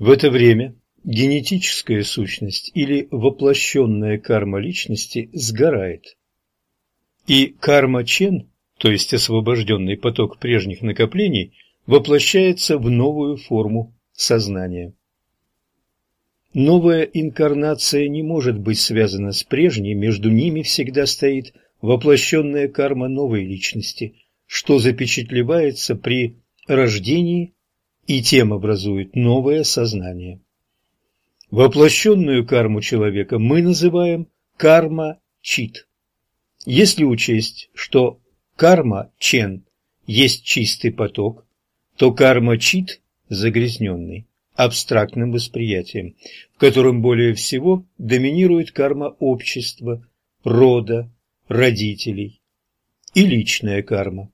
В это время генетическая сущность или воплощенная карма личности сгорает. И карма-чен, то есть освобожденный поток прежних накоплений, воплощается в новую форму сознания. Новая инкарнация не может быть связана с прежней, между ними всегда стоит воплощенная карма новой личности, что запечатлевается при рождении и тем образует новое сознание. Воплощенную карму человека мы называем карма-чит. Если учесть, что карма-чен есть чистый поток, то карма-чит загрязненный абстрактным восприятием, в котором более всего доминирует карма общества, рода, родителей и личная карма.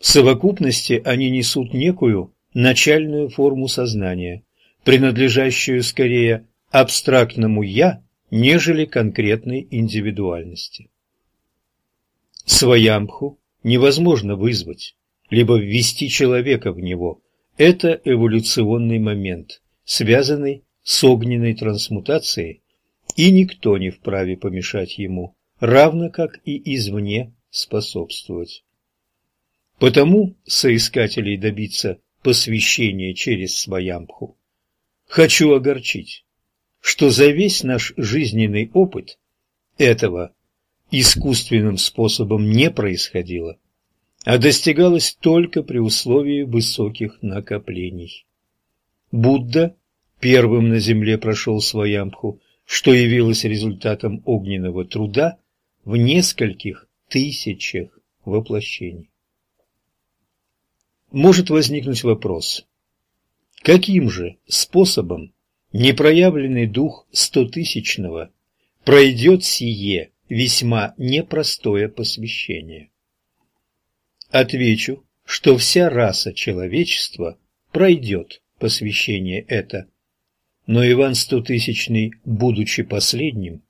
В совокупности они несут некую начальную форму сознания, принадлежащую скорее абстрактному «я», нежели конкретной индивидуальности. Своямху невозможно вызвать, либо ввести человека в него. Это эволюционный момент, связанный с огненной трансмутацией, и никто не вправе помешать ему, равно как и извне способствовать. Потому соискателей добиться посвящения через своямху. Хочу огорчить, что за весь наш жизненный опыт этого искусственным способом не происходило, а достигалось только при условии высоких накоплений. Будда первым на земле прошел своямху, что явилось результатом огненного труда в нескольких тысячах воплощений. Может возникнуть вопрос, каким же способом непроявленный дух стотысячного пройдет сие весьма непростое посвящение. Отвечу, что вся раса человечества пройдет посвящение это, но Иван Стотысячный, будучи последним,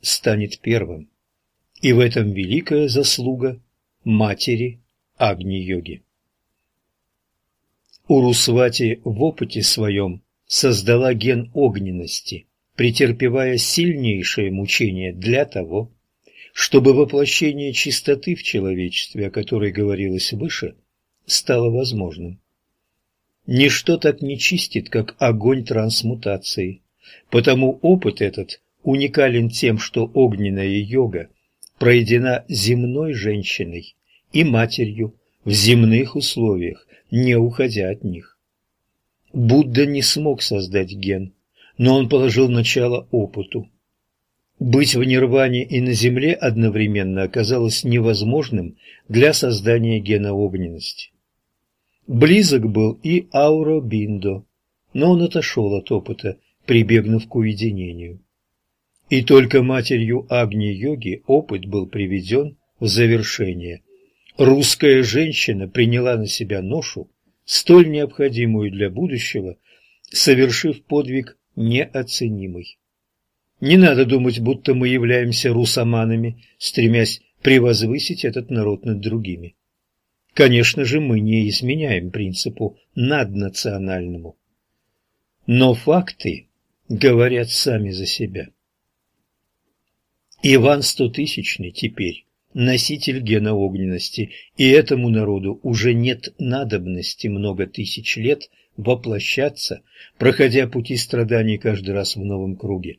станет первым, и в этом великая заслуга матери Агни-йоги. Урусвати в опыте своем создала ген огненности, претерпевая сильнейшее мучение для того, чтобы воплощение чистоты в человечестве, о которой говорилось выше, стало возможным. Ничто так не чистит, как огонь трансмутации, потому опыт этот уникален тем, что огненная йога пройдена земной женщиной и матерью в земных условиях, не уходя от них. Будда не смог создать ген, но он положил начало опыту. Быть в нирване и на земле одновременно оказалось невозможным для создания гена огненности. Близок был и Ауро Биндо, но он отошел от опыта, прибегнув к уединению. И только матерью Агни-йоги опыт был приведен в завершение. Русская женщина приняла на себя ношу, столь необходимую для будущего, совершив подвиг неоценимый. Не надо думать, будто мы являемся русоманами, стремясь превозвысить этот народ над другими. Конечно же, мы не изменяем принципу наднациональному. Но факты говорят сами за себя. Иван Стотысячный теперь носитель гена огненности, и этому народу уже нет надобности много тысяч лет воплощаться, проходя пути страданий каждый раз в новом круге.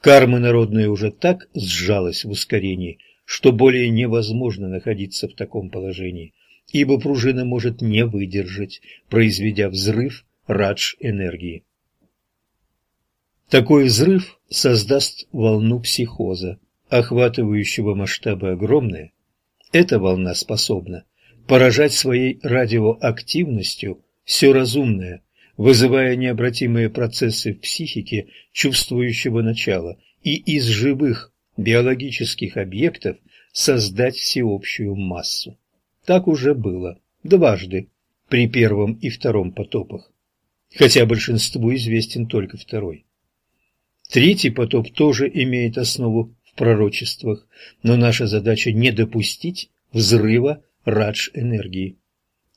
Карма народная уже так сжалась в ускорении, что более невозможно находиться в таком положении, ибо пружина может не выдержать, произведя взрыв радж-энергии. Такой взрыв создаст волну психоза, охватывающего масштабы огромные. Эта волна способна поражать своей радиоактивностью все разумное, вызывая необратимые процессы в психике чувствующего начала и из живых биологических объектов создать всеобщую массу. Так уже было дважды при первом и втором потопах, хотя большинству известен только второй. Третий потоп тоже имеет основу пророчествах, но наша задача не допустить взрыва радж-энергии,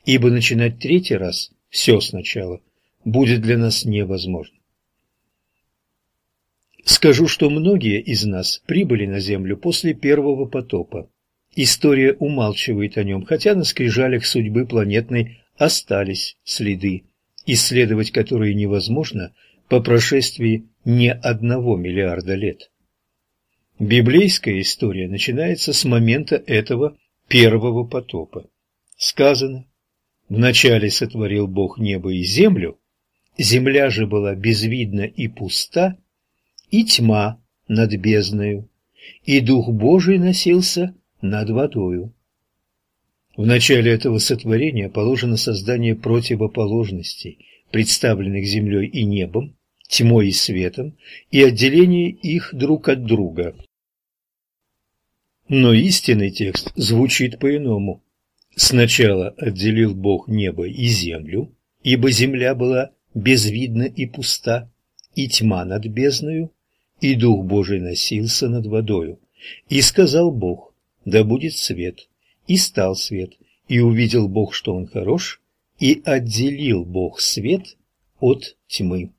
ибо начинать третий раз все сначала будет для нас невозможно. Скажу, что многие из нас прибыли на Землю после первого потопа. История умалчивает о нем, хотя на скрижалях судьбы планетной остались следы, исследовать которые невозможно по прошествии не одного миллиарда лет. Библейская история начинается с момента этого первого потопа. Сказано, вначале сотворил Бог небо и землю, земля же была безвидна и пуста, и тьма над бездною, и Дух Божий носился над водою. В начале этого сотворения положено создание противоположностей, представленных землей и небом, тьмой и светом, и отделение их друг от друга. Но истинный текст звучит по-иному. Сначала отделил Бог небо и землю, ибо земля была безвидна и пуста, и тьма над бездною, и Дух Божий носился над водою. И сказал Бог, да будет свет, и стал свет, и увидел Бог, что он хорош, и отделил Бог свет от тьмы.